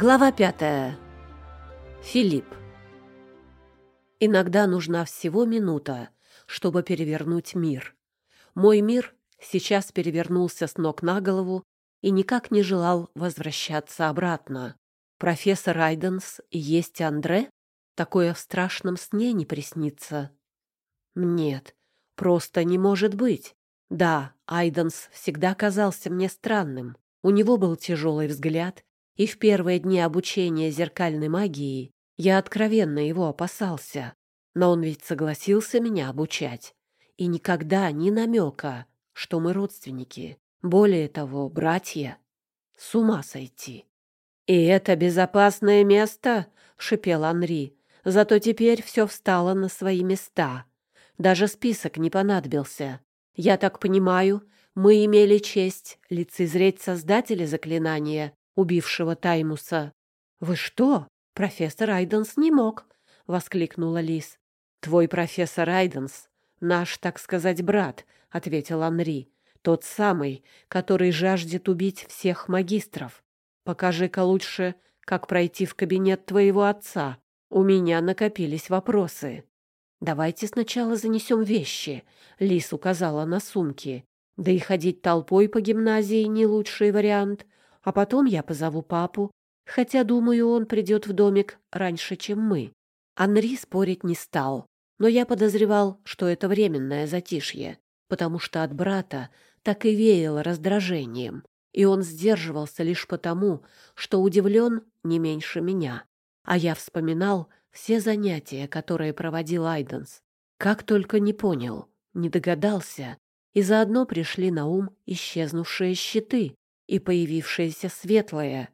Глава пятая. Филипп. Иногда нужна всего минута, чтобы перевернуть мир. Мой мир сейчас перевернулся с ног на голову и никак не желал возвращаться обратно. Профессор Айденс и есть Андре? Такое в страшном сне не приснится. Нет, просто не может быть. Да, Айденс всегда казался мне странным. У него был тяжелый взгляд и в первые дни обучения зеркальной магии я откровенно его опасался. Но он ведь согласился меня обучать. И никогда ни намека, что мы родственники. Более того, братья. С ума сойти. «И это безопасное место?» — шипел Анри. «Зато теперь все встало на свои места. Даже список не понадобился. Я так понимаю, мы имели честь лицезреть создателя заклинания убившего Таймуса. «Вы что? Профессор Айденс не мог!» — воскликнула Лис. «Твой профессор Айденс — наш, так сказать, брат», — ответил Анри. «Тот самый, который жаждет убить всех магистров. Покажи-ка лучше, как пройти в кабинет твоего отца. У меня накопились вопросы». «Давайте сначала занесем вещи», — Лис указала на сумки. «Да и ходить толпой по гимназии не лучший вариант. А потом я позову папу, хотя, думаю, он придет в домик раньше, чем мы. Анри спорить не стал, но я подозревал, что это временное затишье, потому что от брата так и веяло раздражением, и он сдерживался лишь потому, что удивлен не меньше меня. А я вспоминал все занятия, которые проводил Айденс. Как только не понял, не догадался, и заодно пришли на ум исчезнувшие щиты, и появившееся светлое.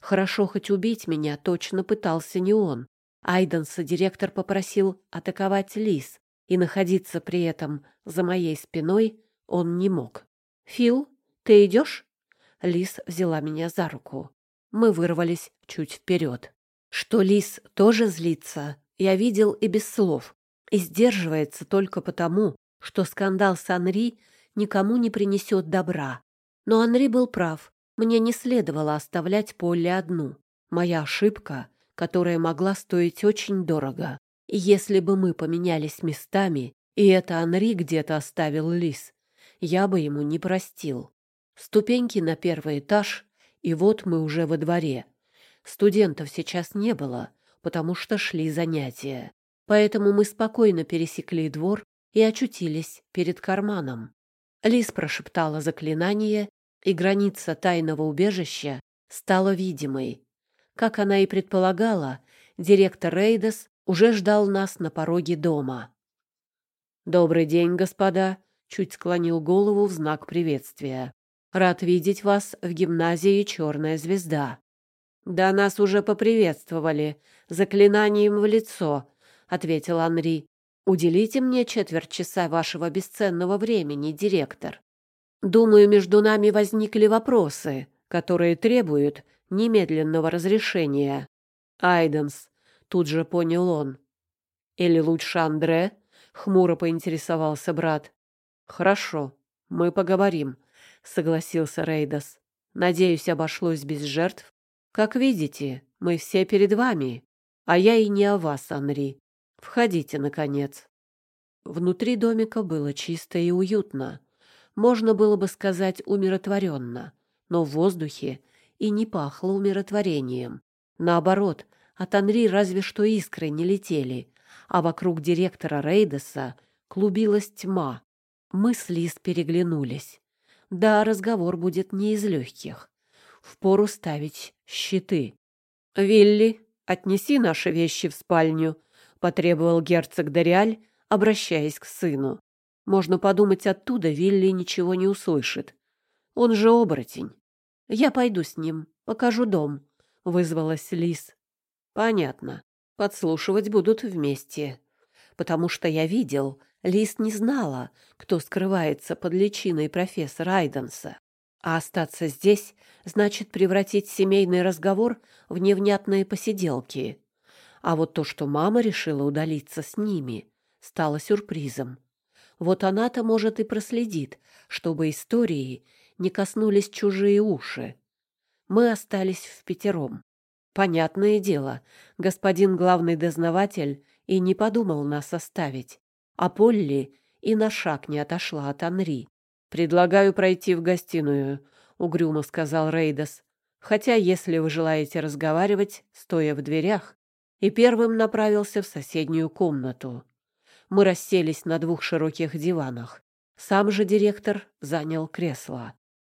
Хорошо хоть убить меня точно пытался не он. Айденса директор попросил атаковать лис, и находиться при этом за моей спиной он не мог. «Фил, ты идешь?» Лис взяла меня за руку. Мы вырвались чуть вперед. Что Лис тоже злится, я видел и без слов, и сдерживается только потому, что скандал с Анри никому не принесет добра. Но Анри был прав. Мне не следовало оставлять Полли одну. Моя ошибка, которая могла стоить очень дорого. И если бы мы поменялись местами, и это Анри где-то оставил лис, я бы ему не простил. Ступеньки на первый этаж, и вот мы уже во дворе. Студентов сейчас не было, потому что шли занятия. Поэтому мы спокойно пересекли двор и очутились перед карманом. Лис прошептала заклинание, и граница тайного убежища стала видимой. Как она и предполагала, директор Рейдес уже ждал нас на пороге дома. «Добрый день, господа!» — чуть склонил голову в знак приветствия. «Рад видеть вас в гимназии «Черная звезда». «Да нас уже поприветствовали, заклинанием в лицо», — ответил Анри. «Уделите мне четверть часа вашего бесценного времени, директор. Думаю, между нами возникли вопросы, которые требуют немедленного разрешения. Айденс, тут же понял он. Или лучше Андре? Хмуро поинтересовался брат. Хорошо, мы поговорим, согласился Рейдас. Надеюсь, обошлось без жертв. Как видите, мы все перед вами, а я и не о вас, Анри. Входите, наконец. Внутри домика было чисто и уютно можно было бы сказать умиротворенно, но в воздухе и не пахло умиротворением. Наоборот, от Анри разве что искры не летели, а вокруг директора Рейдеса клубилась тьма. Мы с Лиз переглянулись. Да, разговор будет не из легких. Впору ставить щиты. «Вилли, отнеси наши вещи в спальню», — потребовал герцог Дориаль, обращаясь к сыну. Можно подумать, оттуда Вилли ничего не услышит. Он же оборотень. Я пойду с ним, покажу дом, — вызвалась Лис. Понятно. Подслушивать будут вместе. Потому что я видел, Лис не знала, кто скрывается под личиной профессора Айденса. А остаться здесь значит превратить семейный разговор в невнятные посиделки. А вот то, что мама решила удалиться с ними, стало сюрпризом. Вот она-то, может, и проследит, чтобы истории не коснулись чужие уши. Мы остались в пятером. Понятное дело, господин главный дознаватель и не подумал нас оставить. А Полли и на шаг не отошла от Анри. «Предлагаю пройти в гостиную», — угрюмо сказал Рейдас. «Хотя, если вы желаете разговаривать, стоя в дверях». И первым направился в соседнюю комнату. Мы расселись на двух широких диванах. Сам же директор занял кресло.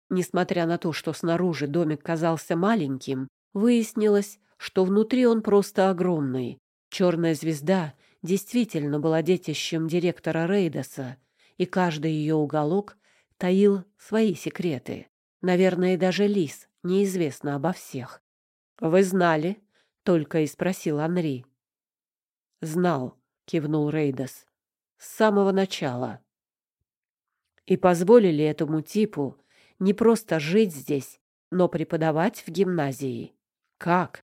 Несмотря на то, что снаружи домик казался маленьким, выяснилось, что внутри он просто огромный. Черная звезда действительно была детищем директора Рейдоса, и каждый ее уголок таил свои секреты. Наверное, даже Лис неизвестно обо всех. «Вы знали?» — только и спросил Анри. «Знал», — кивнул Рейдос. «С самого начала». «И позволили этому типу не просто жить здесь, но преподавать в гимназии. Как?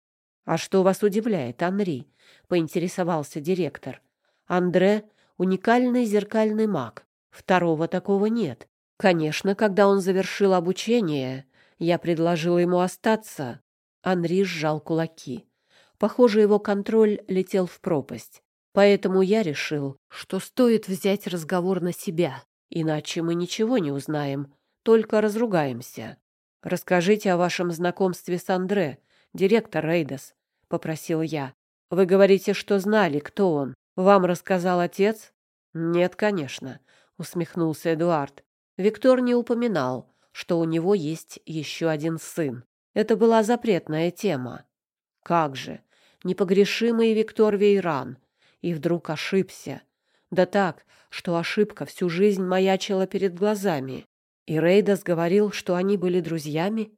А что вас удивляет, Анри? поинтересовался директор. Андре уникальный зеркальный маг. Второго такого нет. Конечно, когда он завершил обучение, я предложила ему остаться. Анри сжал кулаки. Похоже, его контроль летел в пропасть. Поэтому я решил, что стоит взять разговор на себя, иначе мы ничего не узнаем только разругаемся. Расскажите о вашем знакомстве с Андре, директор Рейдас, — попросил я. Вы говорите, что знали, кто он. Вам рассказал отец? Нет, конечно, — усмехнулся Эдуард. Виктор не упоминал, что у него есть еще один сын. Это была запретная тема. Как же, непогрешимый Виктор Вейран. И вдруг ошибся. Да так, что ошибка всю жизнь маячила перед глазами. И Рейдас говорил, что они были друзьями.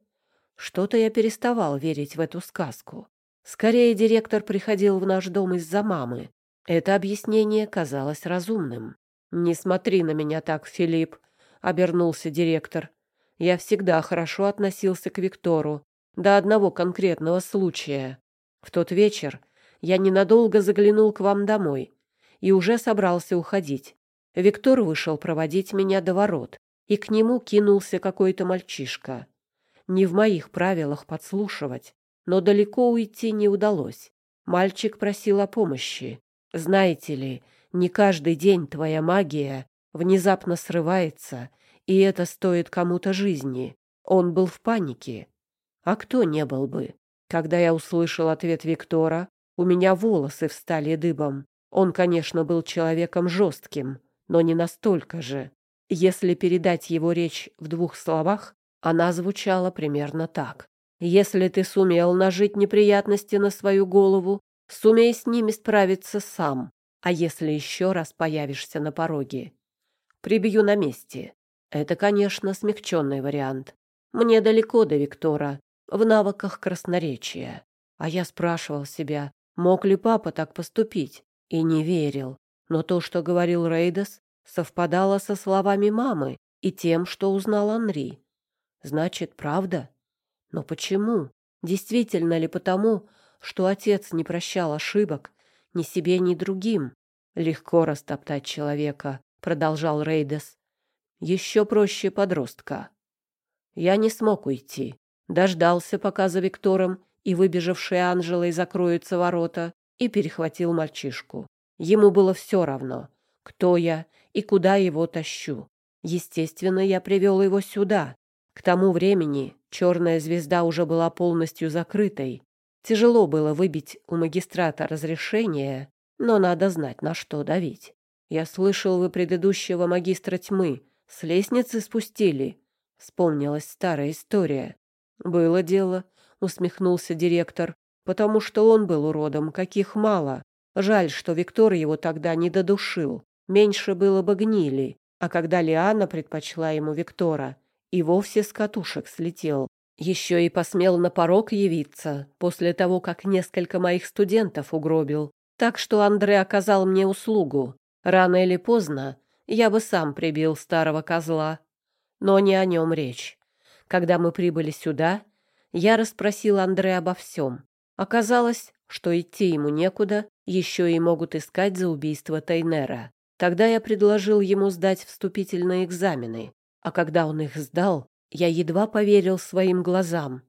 Что-то я переставал верить в эту сказку. Скорее, директор приходил в наш дом из-за мамы. Это объяснение казалось разумным. «Не смотри на меня так, Филипп», — обернулся директор. «Я всегда хорошо относился к Виктору, до одного конкретного случая. В тот вечер я ненадолго заглянул к вам домой и уже собрался уходить. Виктор вышел проводить меня до ворот и к нему кинулся какой-то мальчишка. Не в моих правилах подслушивать, но далеко уйти не удалось. Мальчик просил о помощи. Знаете ли, не каждый день твоя магия внезапно срывается, и это стоит кому-то жизни. Он был в панике. А кто не был бы? Когда я услышал ответ Виктора, у меня волосы встали дыбом. Он, конечно, был человеком жестким, но не настолько же. Если передать его речь в двух словах, она звучала примерно так. «Если ты сумел нажить неприятности на свою голову, сумей с ними справиться сам. А если еще раз появишься на пороге, прибью на месте». Это, конечно, смягченный вариант. Мне далеко до Виктора, в навыках красноречия. А я спрашивал себя, мог ли папа так поступить, и не верил. Но то, что говорил Рейдас, совпадало со словами мамы и тем, что узнал Анри. Значит, правда? Но почему? Действительно ли потому, что отец не прощал ошибок ни себе, ни другим? Легко растоптать человека, продолжал Рейдес. Еще проще подростка. Я не смог уйти. Дождался, пока за Виктором и выбежавшей Анжелой закроются ворота, и перехватил мальчишку. Ему было все равно, кто я и куда его тащу. Естественно, я привел его сюда. К тому времени черная звезда уже была полностью закрытой. Тяжело было выбить у магистрата разрешение, но надо знать, на что давить. Я слышал, вы предыдущего магистра тьмы с лестницы спустили. Вспомнилась старая история. Было дело, усмехнулся директор, потому что он был уродом, каких мало. Жаль, что Виктор его тогда не додушил меньше было бы гнили, а когда Лиана предпочла ему Виктора, и вовсе с катушек слетел. Еще и посмел на порог явиться, после того, как несколько моих студентов угробил. Так что Андре оказал мне услугу. Рано или поздно я бы сам прибил старого козла. Но не о нем речь. Когда мы прибыли сюда, я расспросил Андре обо всем. Оказалось, что идти ему некуда, еще и могут искать за убийство Тайнера. Тогда я предложил ему сдать вступительные экзамены, а когда он их сдал, я едва поверил своим глазам.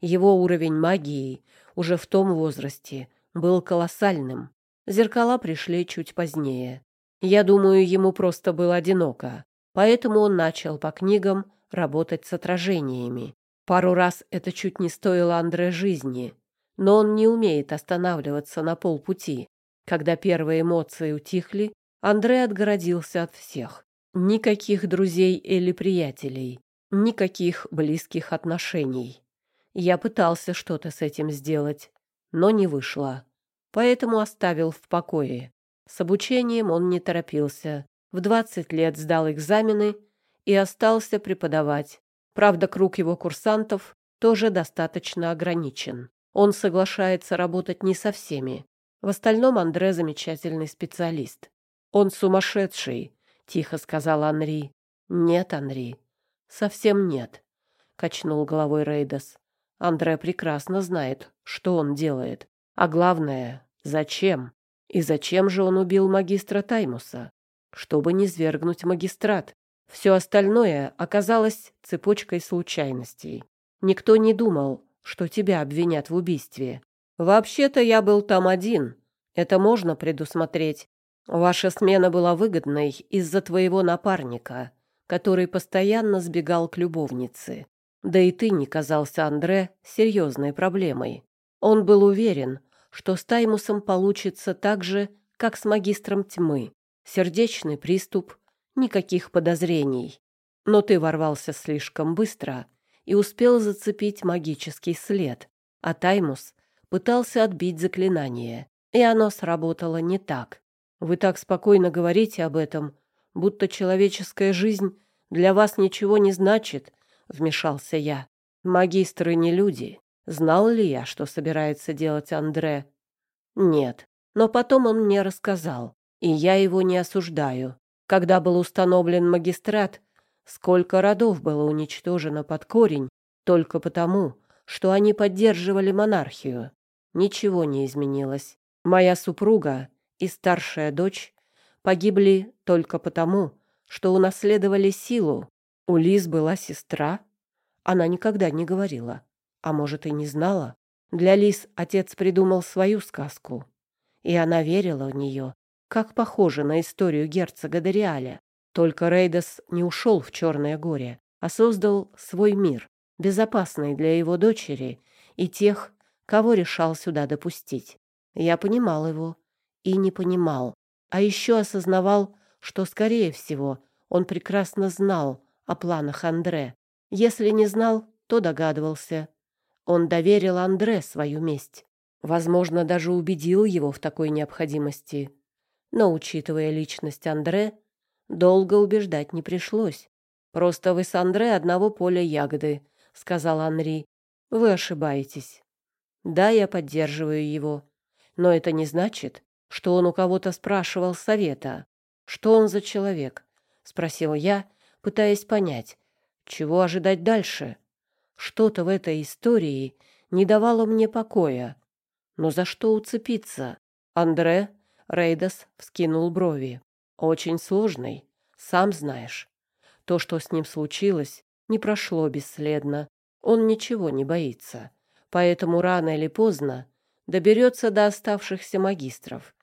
Его уровень магии уже в том возрасте был колоссальным. Зеркала пришли чуть позднее. Я думаю, ему просто было одиноко, поэтому он начал по книгам работать с отражениями. Пару раз это чуть не стоило Андре жизни, но он не умеет останавливаться на полпути. Когда первые эмоции утихли, Андре отгородился от всех. Никаких друзей или приятелей, никаких близких отношений. Я пытался что-то с этим сделать, но не вышло. Поэтому оставил в покое. С обучением он не торопился. В 20 лет сдал экзамены и остался преподавать. Правда, круг его курсантов тоже достаточно ограничен. Он соглашается работать не со всеми. В остальном Андре замечательный специалист. Он сумасшедший, тихо сказал Анри. Нет, Анри, совсем нет, качнул головой Рейдас. Андре прекрасно знает, что он делает. А главное, зачем? И зачем же он убил магистра Таймуса? Чтобы не свергнуть магистрат. Все остальное оказалось цепочкой случайностей. Никто не думал, что тебя обвинят в убийстве. Вообще-то я был там один. Это можно предусмотреть. Ваша смена была выгодной из-за твоего напарника, который постоянно сбегал к любовнице. Да и ты не казался Андре серьезной проблемой. Он был уверен, что с Таймусом получится так же, как с магистром тьмы. Сердечный приступ, никаких подозрений. Но ты ворвался слишком быстро и успел зацепить магический след, а Таймус пытался отбить заклинание, и оно сработало не так. Вы так спокойно говорите об этом, будто человеческая жизнь для вас ничего не значит, вмешался я. Магистры не люди. Знал ли я, что собирается делать Андре? Нет. Но потом он мне рассказал, и я его не осуждаю. Когда был установлен магистрат, сколько родов было уничтожено под корень только потому, что они поддерживали монархию. Ничего не изменилось. Моя супруга и старшая дочь погибли только потому, что унаследовали силу. У Лиз была сестра. Она никогда не говорила, а может и не знала. Для Лиз отец придумал свою сказку, и она верила в нее, как похоже на историю герцога Дориаля. Только Рейдас не ушел в Черное горе, а создал свой мир, безопасный для его дочери и тех, кого решал сюда допустить. Я понимал его и не понимал, а еще осознавал, что, скорее всего, он прекрасно знал о планах Андре. Если не знал, то догадывался. Он доверил Андре свою месть. Возможно, даже убедил его в такой необходимости. Но, учитывая личность Андре, долго убеждать не пришлось. «Просто вы с Андре одного поля ягоды», — сказал Анри. «Вы ошибаетесь. Да, я поддерживаю его. Но это не значит, что он у кого-то спрашивал совета. Что он за человек? Спросил я, пытаясь понять, чего ожидать дальше. Что-то в этой истории не давало мне покоя. Но за что уцепиться? Андре Рейдас вскинул брови. Очень сложный, сам знаешь. То, что с ним случилось, не прошло бесследно. Он ничего не боится. Поэтому рано или поздно доберется до оставшихся магистров.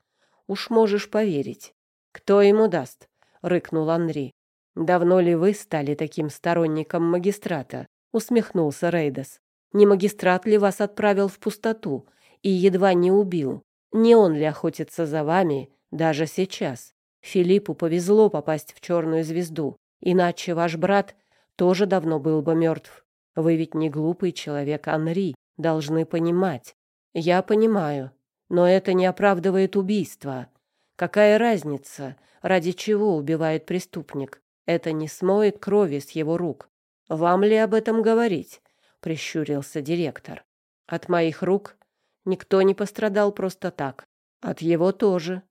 Уж можешь поверить. Кто ему даст? рыкнул Анри. Давно ли вы стали таким сторонником магистрата? усмехнулся Рейдас. Не магистрат ли вас отправил в пустоту и едва не убил? Не он ли охотится за вами даже сейчас? Филиппу повезло попасть в черную звезду, иначе ваш брат тоже давно был бы мертв. Вы ведь не глупый человек, Анри, должны понимать. Я понимаю, но это не оправдывает убийство. Какая разница, ради чего убивает преступник? Это не смоет крови с его рук. Вам ли об этом говорить? прищурился директор. От моих рук никто не пострадал просто так. От его тоже.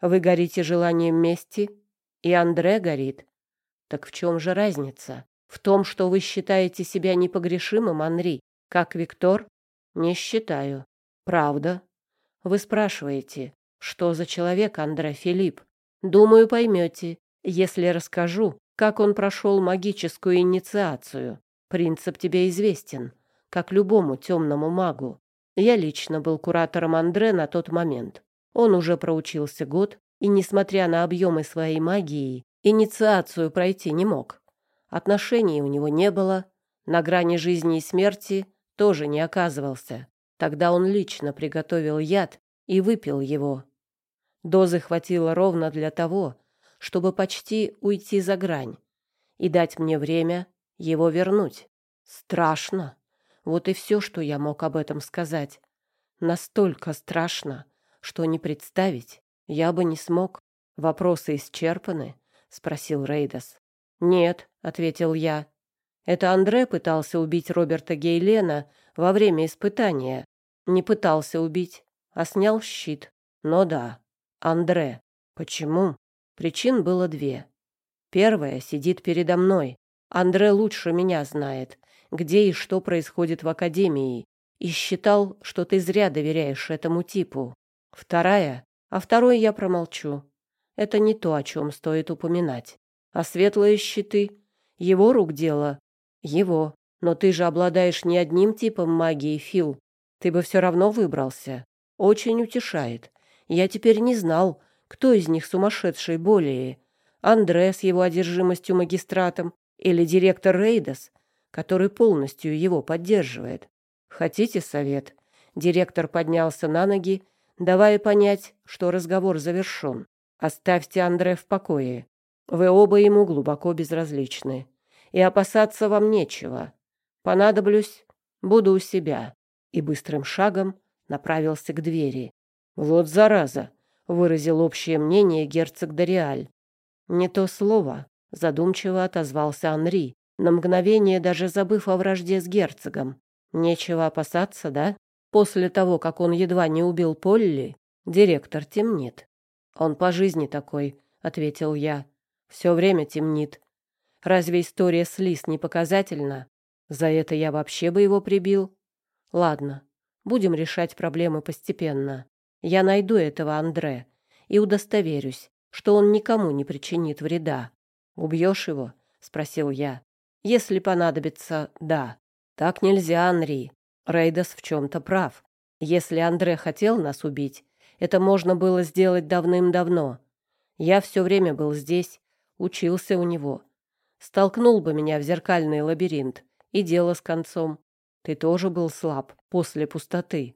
Вы горите желанием мести, и Андре горит. Так в чем же разница? В том, что вы считаете себя непогрешимым, Анри, как Виктор? Не считаю. Правда? Вы спрашиваете, что за человек Андре Филипп? Думаю, поймете, если расскажу, как он прошел магическую инициацию. Принцип тебе известен, как любому темному магу. Я лично был куратором Андре на тот момент. Он уже проучился год и, несмотря на объемы своей магии, инициацию пройти не мог. Отношений у него не было, на грани жизни и смерти тоже не оказывался. Тогда он лично приготовил яд и выпил его. Дозы хватило ровно для того, чтобы почти уйти за грань и дать мне время его вернуть. Страшно. Вот и все, что я мог об этом сказать. Настолько страшно, что не представить я бы не смог. Вопросы исчерпаны? спросил Рейдас. Нет, ответил я. Это Андре пытался убить Роберта Гейлена во время испытания. Не пытался убить, а снял щит. Но да, Андре. Почему? Причин было две. Первая сидит передо мной. Андре лучше меня знает, где и что происходит в академии, и считал, что ты зря доверяешь этому типу. Вторая, а второй я промолчу. Это не то, о чем стоит упоминать. А светлые щиты — его рук дело. Его. Но ты же обладаешь не одним типом магии, Фил. Ты бы все равно выбрался. Очень утешает. Я теперь не знал, кто из них сумасшедший более. Андре с его одержимостью магистратом или директор Рейдас, который полностью его поддерживает. Хотите совет? Директор поднялся на ноги, давая понять, что разговор завершен. Оставьте Андре в покое. Вы оба ему глубоко безразличны. И опасаться вам нечего. Понадоблюсь, буду у себя. И быстрым шагом направился к двери. Вот зараза, выразил общее мнение герцог Дориаль. Не то слово, задумчиво отозвался Анри, на мгновение даже забыв о вражде с герцогом. Нечего опасаться, да? После того, как он едва не убил Полли, директор темнит. Он по жизни такой, ответил я. Все время темнит. Разве история с Лис не показательна? За это я вообще бы его прибил. Ладно, будем решать проблемы постепенно. Я найду этого Андре и удостоверюсь, что он никому не причинит вреда. Убьешь его? спросил я. Если понадобится, да. Так нельзя, Анри. Рейдас в чем-то прав. Если Андре хотел нас убить, это можно было сделать давным-давно. Я все время был здесь, учился у него. Столкнул бы меня в зеркальный лабиринт, и дело с концом. Ты тоже был слаб после пустоты.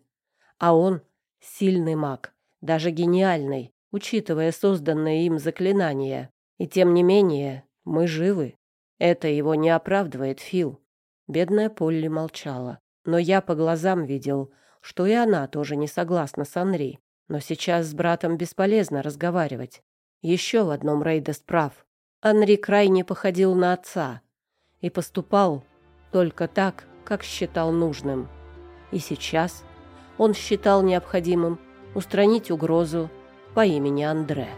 А он сильный маг, даже гениальный, учитывая созданное им заклинание. И тем не менее, мы живы. Это его не оправдывает, Фил. Бедная Полли молчала. Но я по глазам видел, что и она тоже не согласна с Анри. Но сейчас с братом бесполезно разговаривать. Еще в одном Рейдест прав. Анри крайне походил на отца и поступал только так, как считал нужным. И сейчас он считал необходимым устранить угрозу по имени Андре.